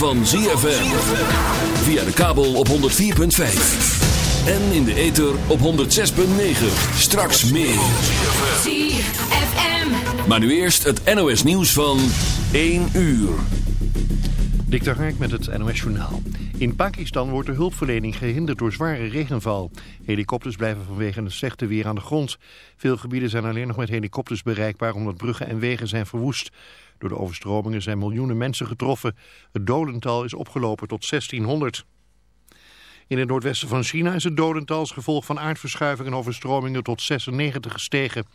van ZFM. Via de kabel op 104.5. En in de ether op 106.9. Straks meer. ZFM. Maar nu eerst het NOS nieuws van 1 uur. Dik de Hark met het NOS Journaal. In Pakistan wordt de hulpverlening gehinderd door zware regenval. Helikopters blijven vanwege het slechte weer aan de grond. Veel gebieden zijn alleen nog met helikopters bereikbaar omdat bruggen en wegen zijn verwoest. Door de overstromingen zijn miljoenen mensen getroffen. Het dodental is opgelopen tot 1600. In het noordwesten van China is het dodental als gevolg van aardverschuivingen en overstromingen tot 96 gestegen.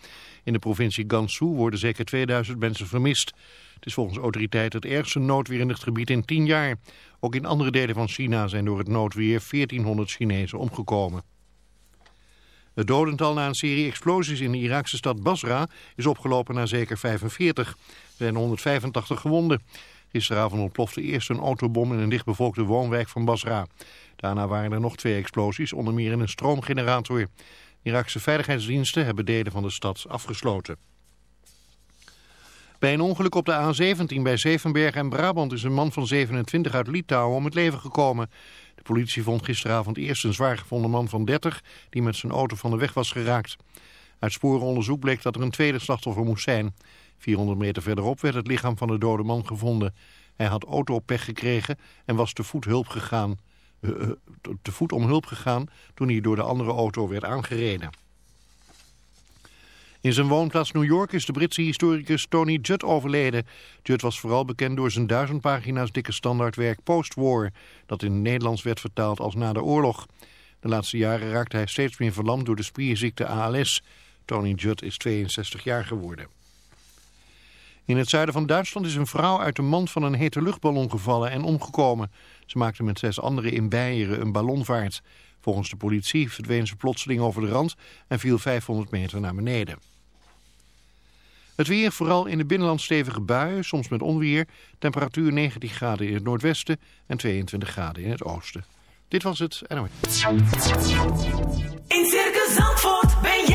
In de provincie Gansu worden zeker 2000 mensen vermist. Het is volgens autoriteiten het ergste noodweer in het gebied in 10 jaar. Ook in andere delen van China zijn door het noodweer 1400 Chinezen omgekomen. Het dodental na een serie explosies in de Iraakse stad Basra is opgelopen naar zeker 45. Zijn 185 gewonden. Gisteravond ontplofte eerst een autobom in een dichtbevolkte woonwijk van Basra. Daarna waren er nog twee explosies, onder meer in een stroomgenerator. Iraakse veiligheidsdiensten hebben delen van de stad afgesloten. Bij een ongeluk op de A17 bij Zevenberg en Brabant is een man van 27 uit Litouwen om het leven gekomen. De politie vond gisteravond eerst een zwaar gevonden man van 30 die met zijn auto van de weg was geraakt. Uit sporenonderzoek bleek dat er een tweede slachtoffer moest zijn. 400 meter verderop werd het lichaam van de dode man gevonden. Hij had autopech gekregen en was te voet, hulp gegaan, uh, uh, te voet om hulp gegaan toen hij door de andere auto werd aangereden. In zijn woonplaats New York is de Britse historicus Tony Judd overleden. Judd was vooral bekend door zijn duizend pagina's dikke standaardwerk Post-War, dat in het Nederlands werd vertaald als na de oorlog. De laatste jaren raakte hij steeds meer verlamd door de spierziekte ALS. Tony Judd is 62 jaar geworden. In het zuiden van Duitsland is een vrouw uit de mand van een hete luchtballon gevallen en omgekomen. Ze maakte met zes anderen in Beieren een ballonvaart. Volgens de politie verdween ze plotseling over de rand en viel 500 meter naar beneden. Het weer, vooral in de binnenland stevige buien, soms met onweer. Temperatuur 19 graden in het noordwesten en 22 graden in het oosten. Dit was het. In Circus Zandvoort ben jij.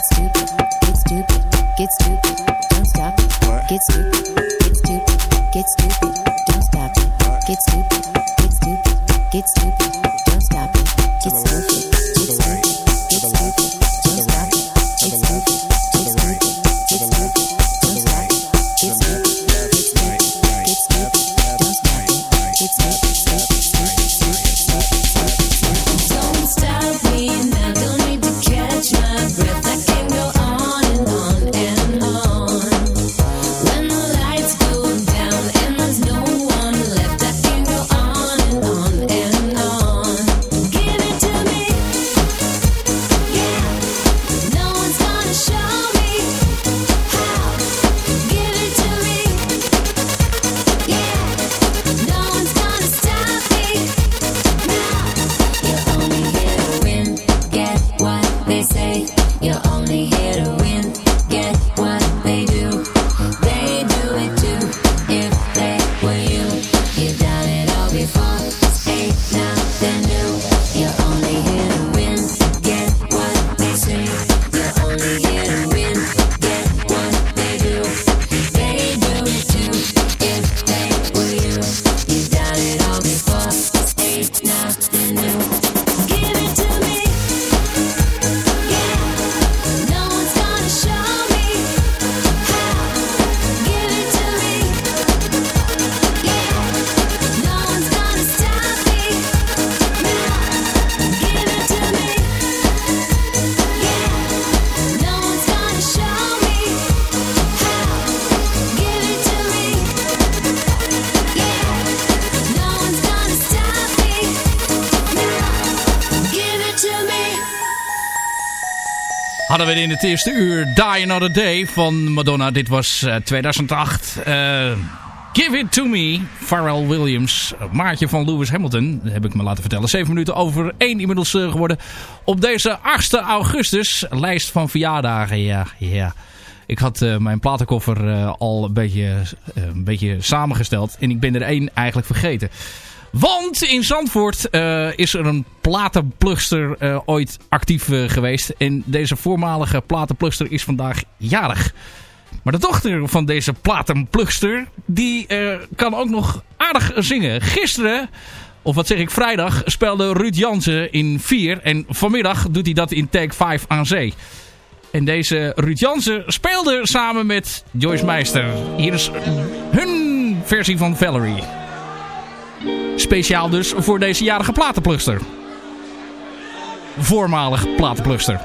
Get stupid, get stupid, get stupid, don't stop. It. Get stupid, Hadden we in het eerste uur Die Another Day van Madonna. Dit was eh, 2008. Eh, Give It To Me, Pharrell Williams. Maatje van Lewis Hamilton, heb ik me laten vertellen. 7 minuten over 1 inmiddels eh, geworden. Op deze 8 augustus, lijst van verjaardagen. Ja, ja. Ik had eh, mijn platenkoffer eh, al een beetje, eh, een beetje samengesteld. En ik ben er één eigenlijk vergeten. Want in Zandvoort eh, is er een platenplugster eh, ooit actief eh, geweest. En deze voormalige platenplugster is vandaag jarig. Maar de dochter van deze platenplugster, die kan ook nog aardig zingen. Gisteren, of wat zeg ik, vrijdag, speelde Ruud Jansen in 4. En vanmiddag doet hij dat in Take 5 aan zee. En deze Ruud Jansen speelde samen met Joyce Meister. Hier is hun versie van Valerie. Speciaal dus voor deze jarige platenplugster. Voormalig platenplugster.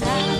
time.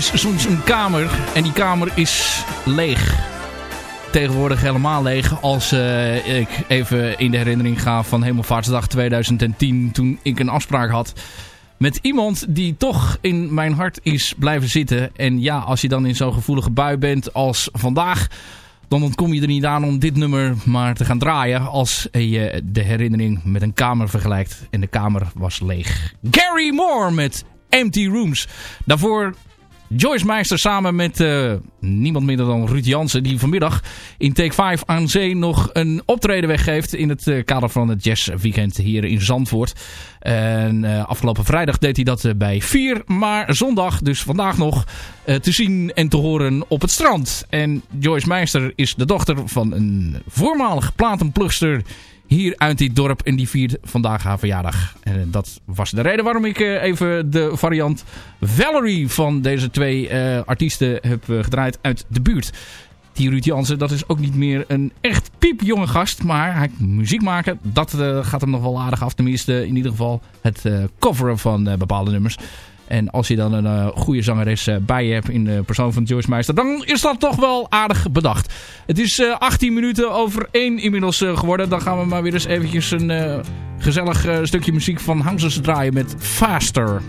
Is soms een kamer en die kamer is leeg. Tegenwoordig helemaal leeg als uh, ik even in de herinnering ga van Hemelvaartsdag 2010 toen ik een afspraak had met iemand die toch in mijn hart is blijven zitten. En ja, als je dan in zo'n gevoelige bui bent als vandaag, dan ontkom je er niet aan om dit nummer maar te gaan draaien als je de herinnering met een kamer vergelijkt. En de kamer was leeg. Gary Moore met Empty Rooms. Daarvoor Joyce Meister samen met uh, niemand minder dan Ruud Jansen. Die vanmiddag in Take 5 aan zee nog een optreden weggeeft. In het uh, kader van het jazzweekend hier in Zandvoort. En uh, afgelopen vrijdag deed hij dat bij 4. Maar zondag, dus vandaag nog, te zien en te horen op het strand. En Joyce Meister is de dochter van een voormalig platenplugster hier uit dit dorp. En die viert vandaag haar verjaardag. En dat was de reden waarom ik uh, even de variant Valerie van deze twee uh, artiesten heb uh, gedraaid uit de buurt. Die Ruud Jansen, dat is ook niet meer een echt piepjonge gast. Maar hij muziek maken, dat gaat hem nog wel aardig af. Tenminste, in ieder geval het coveren van bepaalde nummers. En als je dan een uh, goede zangeres uh, bij je hebt in de persoon van Joyce Meister, dan is dat toch wel aardig bedacht. Het is uh, 18 minuten over 1 inmiddels geworden. Dan gaan we maar weer eens eventjes een gezellig stukje muziek van Houses draaien met Faster.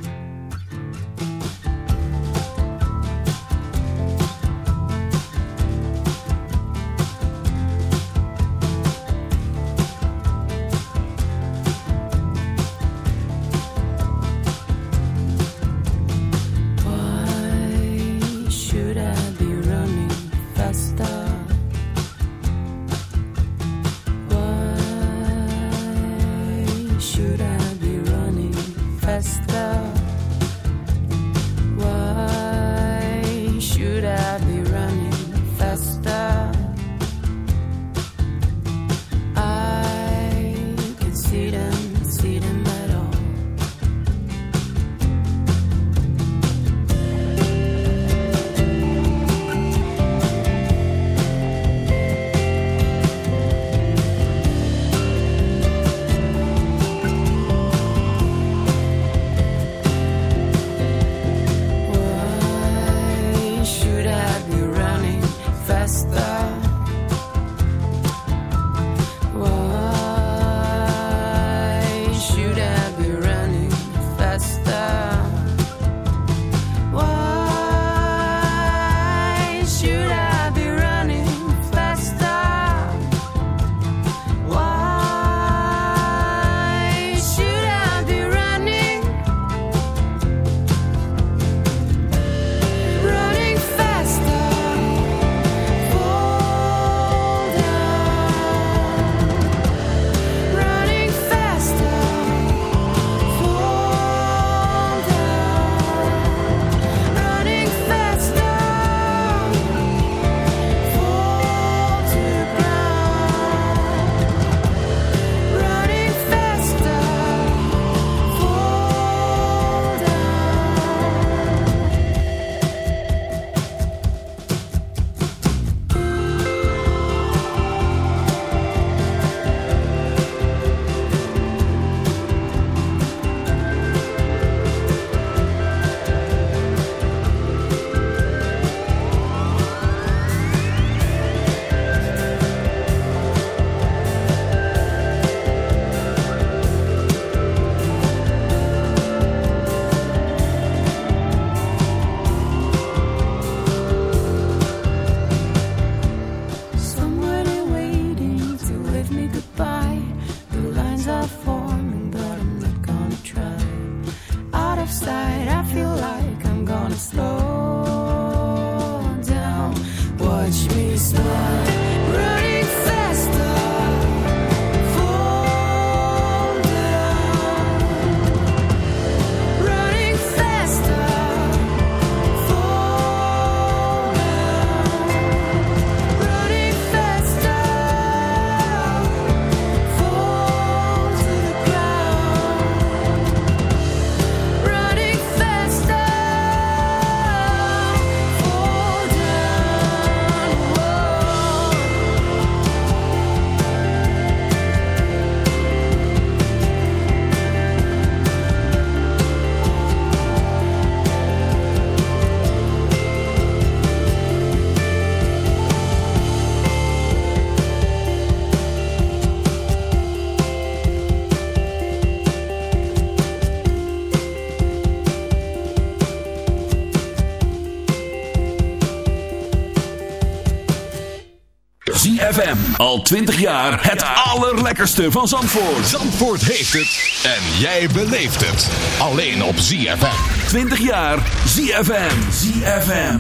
Al 20 jaar het allerlekkerste van Zandvoort. Zandvoort heeft het en jij beleeft het. Alleen op ZFM. 20 jaar ZFM. ZFM.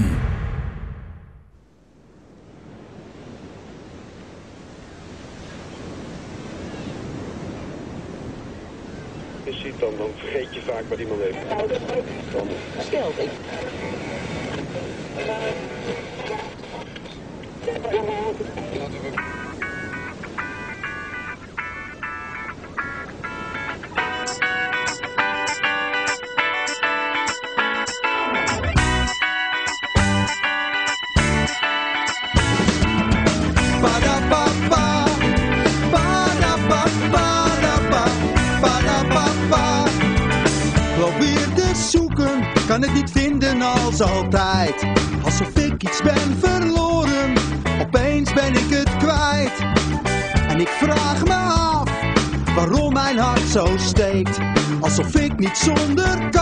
je ziet dan, dan vergeet je vaak wat iemand heeft. Dan, Ba-da-ba-ba. it's on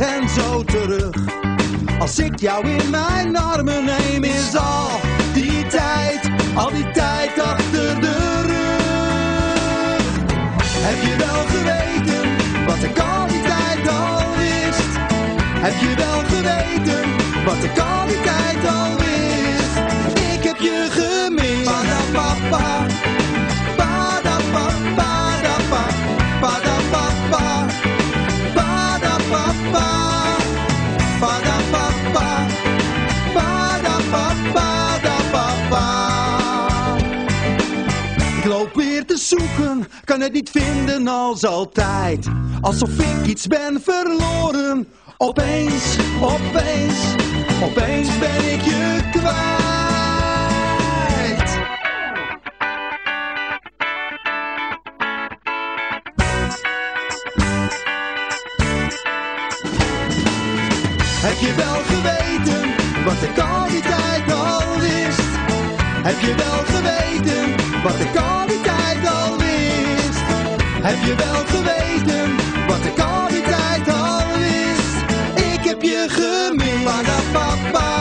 en zo terug. Als ik jou in mijn armen neem is al die tijd, al die tijd achter de rug. Heb je wel geweten wat ik al die tijd al wist? Heb je wel geweten wat ik al die tijd al wist? Ik heb je gemist. Padapapa, padapapa, Weer te zoeken, kan het niet vinden als altijd. Alsof ik iets ben verloren. Opeens, opeens, opeens ben ik je kwijt. Heb je wel geweten wat ik al die tijd al wist? Heb je wel geweten wat ik al Heb je wel geweten wat die tijd al wist? Ik heb je gemist. Padapapa,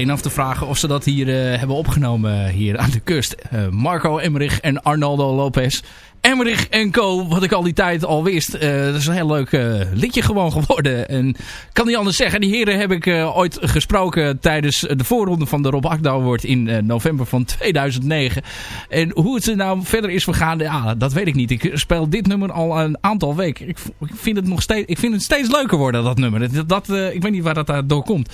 alleen af te vragen of ze dat hier eh, hebben opgenomen hier aan de kust. Eh, Marco Emmerich en Arnaldo Lopez. Emmerich en Co, wat ik al die tijd al wist. Eh, dat is een heel leuk eh, liedje gewoon geworden. En kan niet anders zeggen. Die heren heb ik eh, ooit gesproken tijdens de voorronde van de Rob Akda in november van 2009. En hoe het er nou verder is vergaan, ja, dat weet ik niet. Ik speel dit nummer al een aantal weken. Ik, ik vind het nog steeds, ik vind het steeds leuker worden, dat nummer. Dat, dat, ik weet niet waar dat door komt.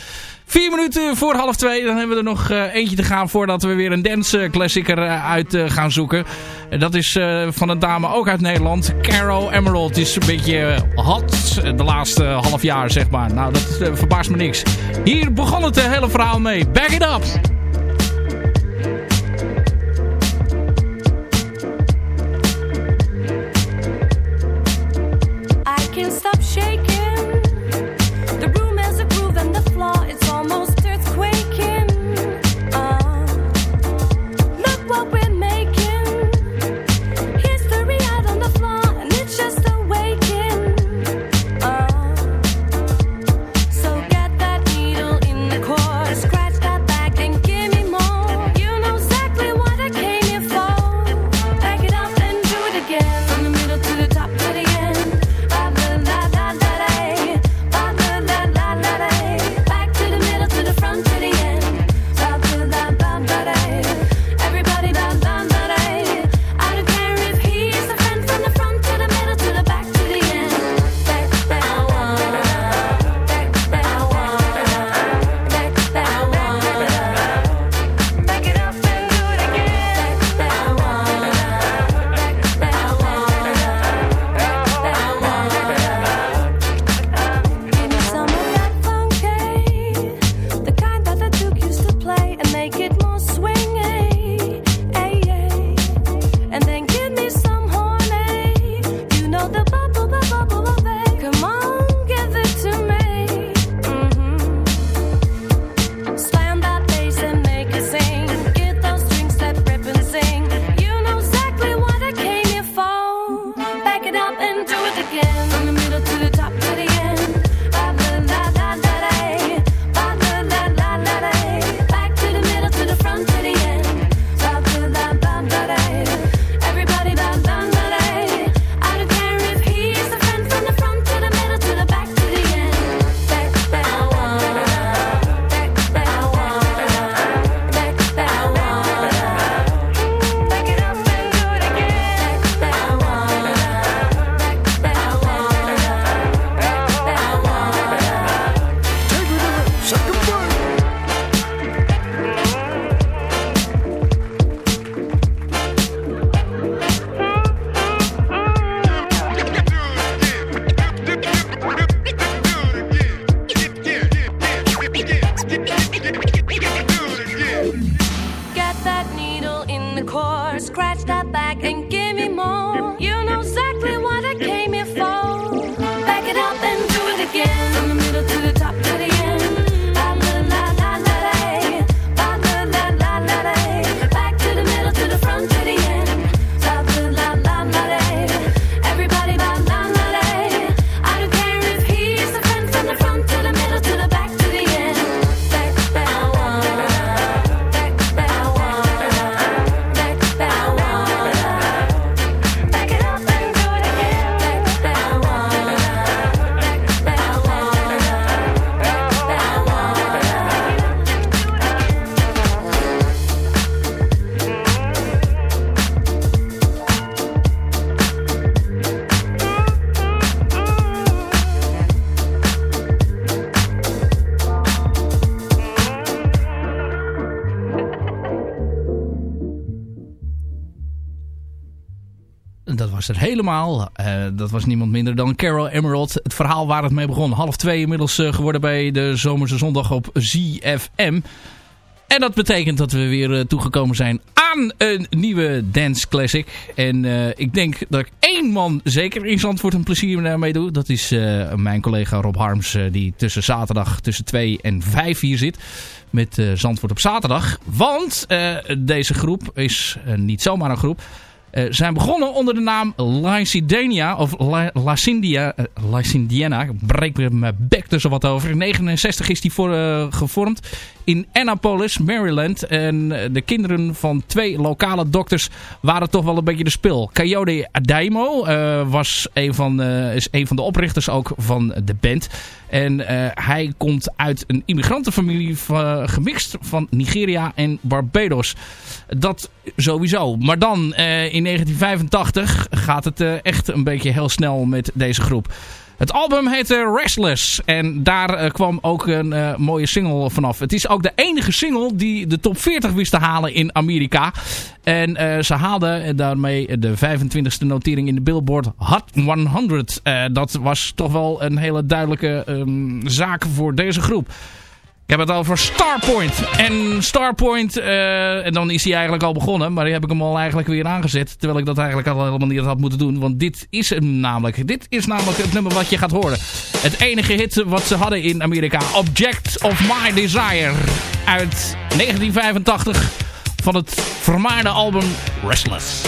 Vier minuten voor half twee. Dan hebben we er nog eentje te gaan voordat we weer een dance eh, uit gaan zoeken. En dat is van een dame ook uit Nederland. Caro Emerald. Is een beetje eh, hot de laatste half jaar, zeg maar. Nou, dat eh, verbaast me niks. Hier begon het eh, hele verhaal mee. Back it up! Stop shaking. Er helemaal. Eh, dat was niemand minder dan Carol Emerald. Het verhaal waar het mee begon. Half twee inmiddels eh, geworden bij de Zomerse Zondag op ZFM. En dat betekent dat we weer uh, toegekomen zijn aan een nieuwe dance classic. En ik denk dat ik één man zeker in Zandvoort een plezier mee doe. Dat is mijn collega Rob Harms die tussen zaterdag tussen 2 en 5 hier zit. Met Zandvoort op zaterdag. Want deze groep is niet zomaar een groep. Uh, zijn begonnen onder de naam Lycidania of Lycindia, uh, Lycindiana. Ik breek mijn bek zo wat over. In 1969 is die voor, uh, gevormd in Annapolis, Maryland. En de kinderen van twee lokale dokters waren toch wel een beetje de spil. Coyote Adaimo was een van, is een van de oprichters ook van de band. En hij komt uit een immigrantenfamilie gemixt van Nigeria en Barbados. Dat sowieso. Maar dan in 1985 gaat het echt een beetje heel snel met deze groep. Het album heette Restless. En daar uh, kwam ook een uh, mooie single vanaf. Het is ook de enige single die de top 40 wist te halen in Amerika. En uh, ze haalden daarmee de 25e notering in de Billboard Hot 100. dat was toch wel een hele duidelijke um, zaak voor deze groep. Ik heb het over Starpoint. En Starpoint, uh, en dan is hij eigenlijk al begonnen. Maar die heb ik hem al eigenlijk weer aangezet. Terwijl ik dat eigenlijk al helemaal niet had moeten doen. Want dit is hem namelijk. Dit is namelijk het nummer wat je gaat horen. Het enige hit wat ze hadden in Amerika. Object of My Desire. Uit 1985. Van het vermaarde album Restless.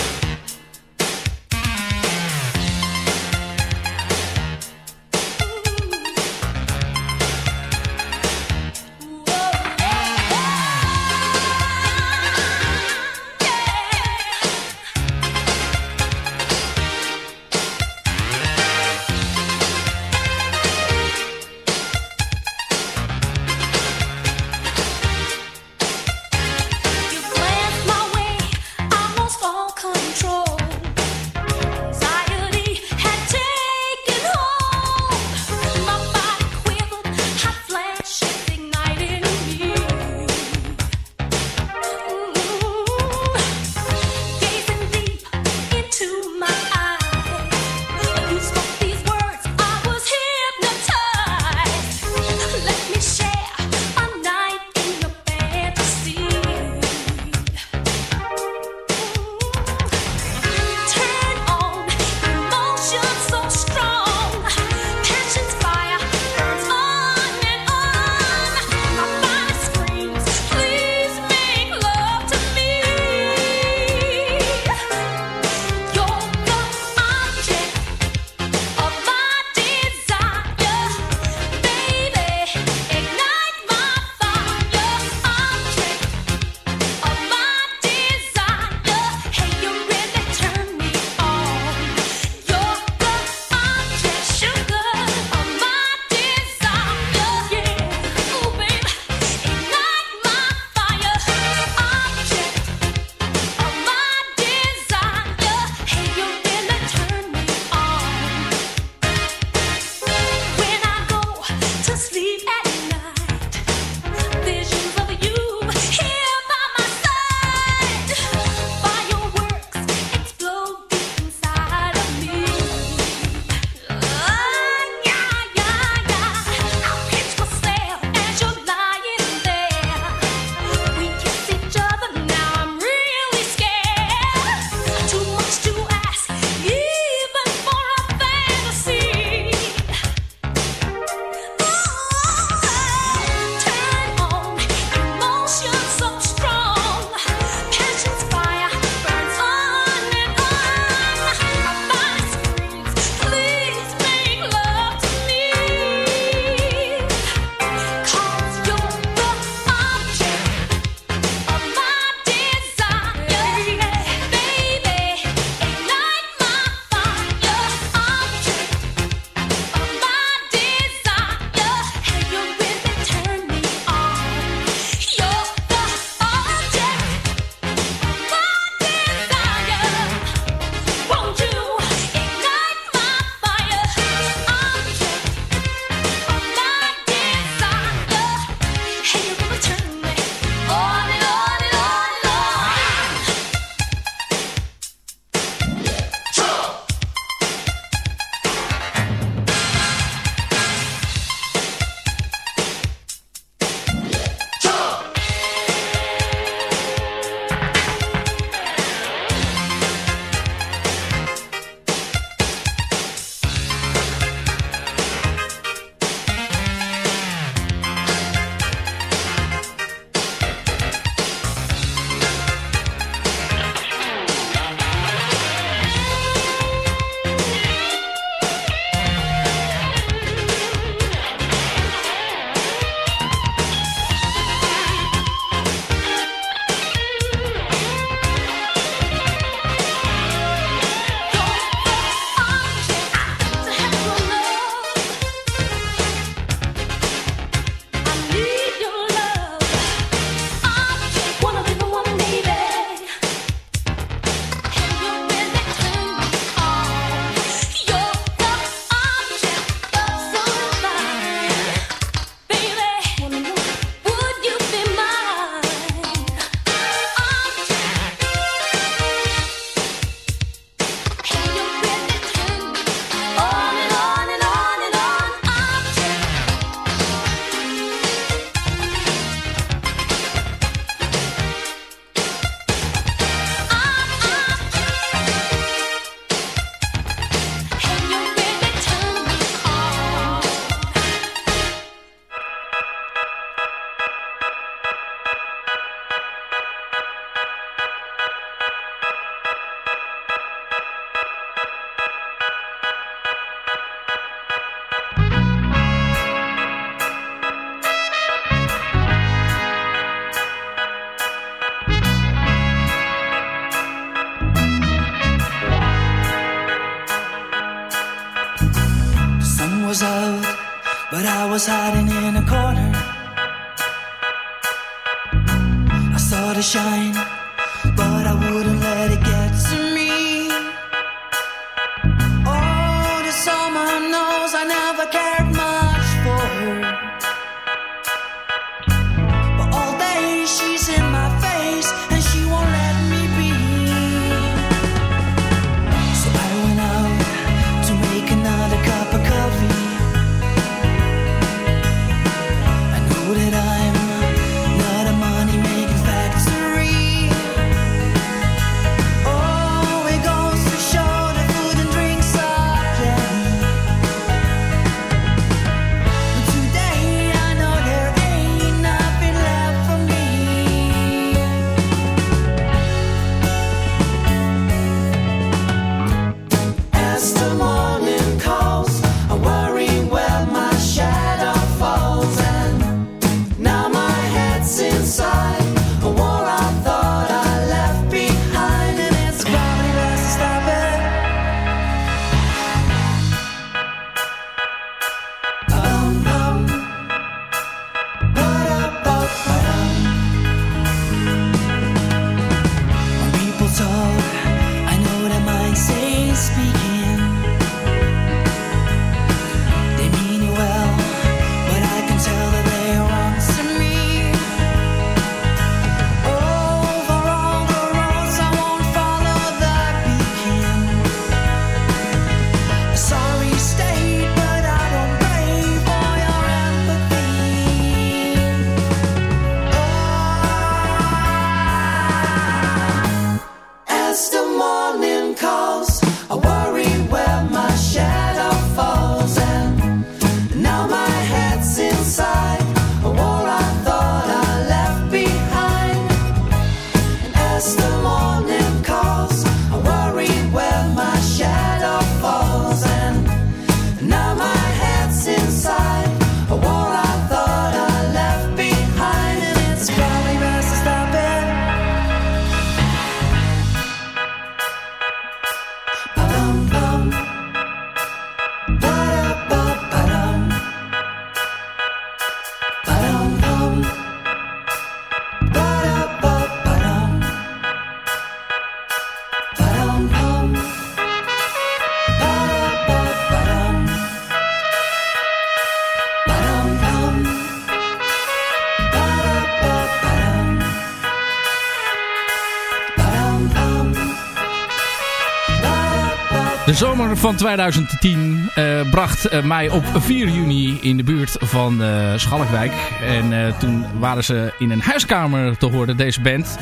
Van 2010 eh, bracht eh, mij op 4 juni in de buurt van eh, Schalkwijk. En toen waren ze in een huiskamer te horen, deze band.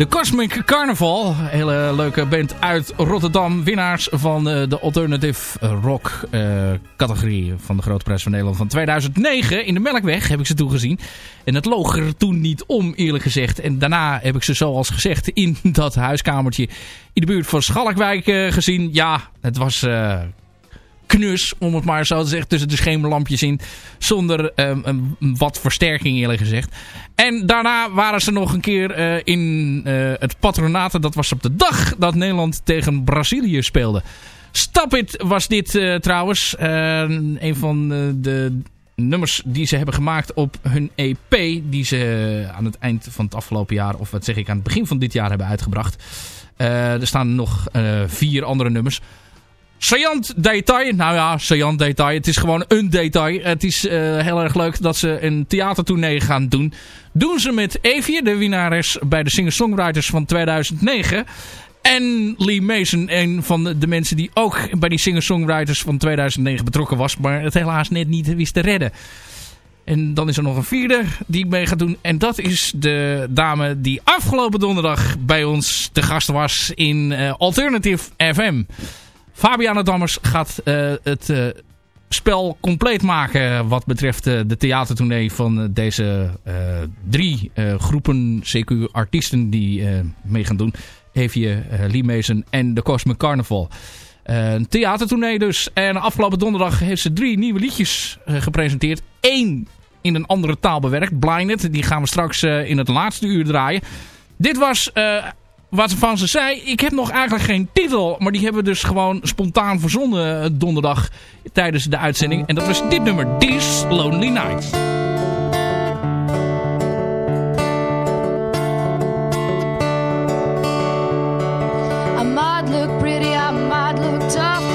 De Cosmic Carnival, hele leuke band uit Rotterdam. Winnaars van eh, de Alternative Rock eh, categorie van de Grote Prijs van Nederland van 2009. In de Melkweg heb ik ze toen gezien. En het loog er toen niet om, eerlijk gezegd. En daarna heb ik ze zoals gezegd in dat huiskamertje in de buurt van Schalkwijk eh, gezien. Ja, het was... knus, om het maar zo te zeggen, tussen de schemerlampjes in. Zonder ehm, wat versterking eerlijk gezegd. En daarna waren ze nog een keer eh, in eh, het patronaten. Dat was op de dag dat Nederland tegen Brazilië speelde. Stap It was dit eh, trouwens. Een van de nummers die ze hebben gemaakt op hun EP. Die ze aan het eind van het afgelopen jaar, of wat zeg ik, aan het begin van dit jaar hebben uitgebracht. Er staan nog vier andere nummers. Saillant detail. Nou ja, saillant detail. Het is gewoon een detail. Het is eh, heel erg leuk dat ze een theatertournee gaan doen. Doen ze met Evie, de winnares bij de Singer-Songwriters van 2009. En Lee Mason, een van de, de mensen die ook bij die Singer-Songwriters van 2009 betrokken was. Maar het helaas net niet wist te redden. En dan is er nog een vierde die ik mee ga doen. En dat is de dame die afgelopen donderdag bij ons te gast was in eh, Alternative FM. Fabiana Dammers gaat eh, het eh, spel compleet maken wat betreft eh, de theatertournee van deze drie groepen CQ-artiesten die eh, mee gaan doen. Evie, Lee Mason en de Cosmic Carnival. Een theatertournee dus. En afgelopen donderdag heeft ze drie nieuwe liedjes gepresenteerd. Eén in een andere taal bewerkt, Blinded. Die gaan we straks in het laatste uur draaien. Dit was wat ze van ze zei, ik heb nog eigenlijk geen titel. Maar die hebben we dus gewoon spontaan verzonnen eh, donderdag tijdens de uitzending. En dat was dit nummer, This Lonely Night. I look pretty, look.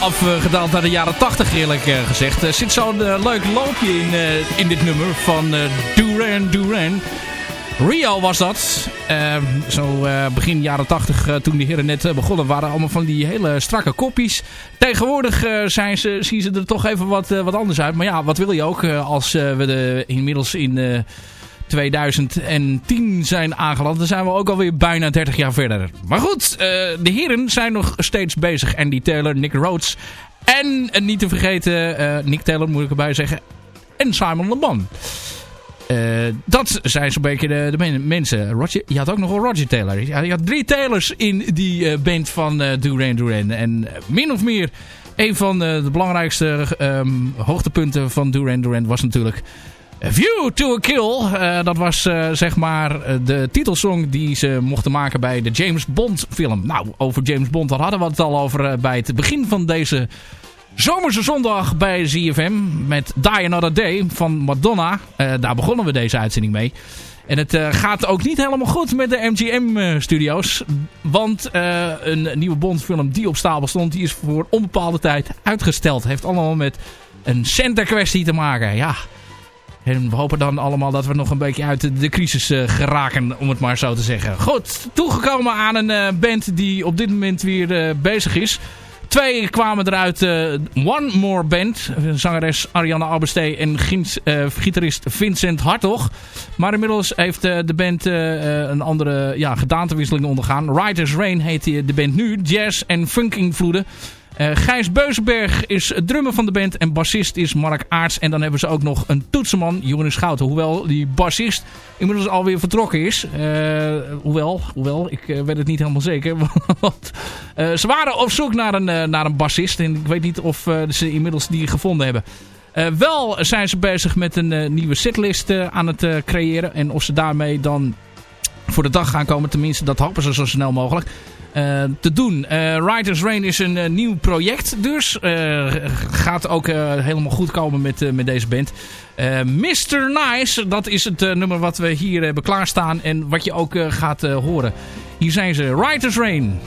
Afgedaald naar de jaren 80 eerlijk eh, gezegd. Er zit zo'n eh, leuk loopje in, eh, in dit nummer van Duran Duran. Rio was dat. Eh, zo begin jaren 80 eh, toen die heren net begonnen waren. Allemaal van die hele strakke koppies. Tegenwoordig zijn ze, zien ze er toch even wat, wat anders uit. Maar ja, wat wil je ook als we de, inmiddels in... eh, 2010 zijn aangeland. Dan zijn we ook alweer bijna 30 jaar verder. Maar goed, eh, de heren zijn nog steeds bezig. Andy Taylor, Nick Rhodes en eh, niet te vergeten eh, Nick Taylor moet ik erbij zeggen. En Simon Le Bon. Dat zijn zo'n beetje de, de men- mensen. Roger, je had ook nog wel Roger Taylor. Je had drie Taylors in die band van Duran Duran. En min of meer een van de belangrijkste hoogtepunten van Duran Duran was natuurlijk... View to a Kill. Eh, dat was eh, zeg maar eh, de titelsong die ze mochten maken bij de James Bond film. Nou, over James Bond daar hadden we het al over bij het begin van deze zomerse zondag bij ZFM. Met Die Another Day van Madonna. Daar begonnen we deze uitzending mee. En het gaat ook niet helemaal goed met de MGM-studio's. want een nieuwe Bond-film die op stapel stond... die is voor onbepaalde tijd uitgesteld. Heeft allemaal met een center-kwestie te maken. Ja, en we hopen dan allemaal dat we nog een beetje uit de, crisis eh, geraken, om het maar zo te zeggen. Goed, toegekomen aan een eh, band die op dit moment weer eh, bezig is. Twee kwamen eruit. One More Band. Zangeres Ariane Albestee en gitarist Vincent Hartog. Maar inmiddels heeft de band een andere ja, gedaantewisseling ondergaan. Riders Rain heet de band nu. Jazz en funk invloeden. Eh, Gijs Beuzenberg is drummer van de band en bassist is Mark Aarts. En dan hebben ze ook nog een toetsenman, Joris Schouten. Hoewel die bassist inmiddels alweer vertrokken is. Eh, hoewel, hoewel, ik eh, weet het niet helemaal zeker. Want ze waren op zoek naar een, naar een bassist. En ik weet niet of ze inmiddels die gevonden hebben. Wel zijn ze bezig met een nieuwe setlist aan het creëren. En of ze daarmee dan voor de dag gaan komen. Tenminste, dat hopen ze zo snel mogelijk. Eh, te doen. Eh, Riders Rain is een eh, nieuw project dus. Gaat ook helemaal goed komen met, met deze band. Mr. Nice, dat is het nummer wat we hier hebben klaarstaan. En wat je ook gaat horen. Hier zijn ze. Riders Rain.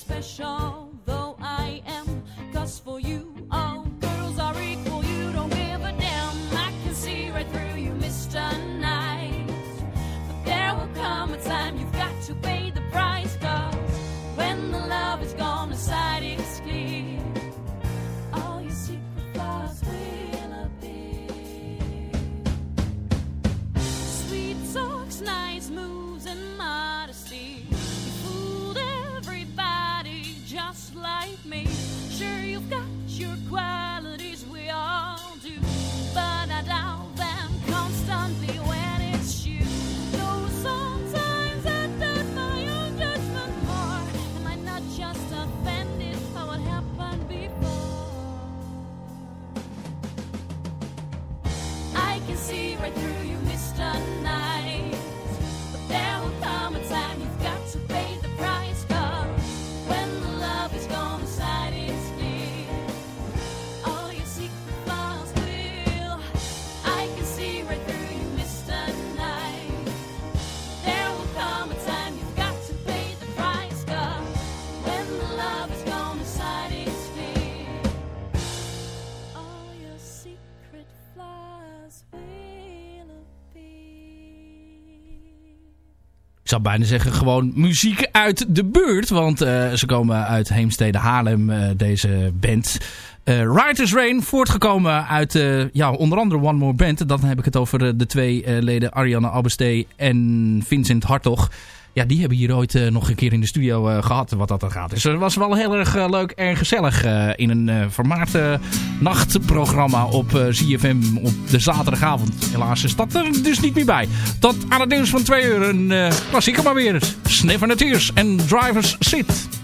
Special, zou bijna zeggen gewoon muziek uit de buurt. Want eh, ze komen uit Heemstede Haarlem, eh, deze band. Eh Writers Rain, voortgekomen uit ja, onder andere One More Band. Dan heb ik het over de twee leden Ariane Abbestee en Vincent Hartog. Ja, die hebben hier ooit eh, nog een keer in de studio eh, gehad, wat dat gaat. Dus het was wel heel erg eh, leuk en gezellig eh, in een eh vermaard eh, nachtprogramma op eh, ZFM op de zaterdagavond. Helaas is dat er dus niet meer bij. Tot aan het nieuws van twee uur een eh klassieker maar weer. Sniff and the Tears en Drivers Sit.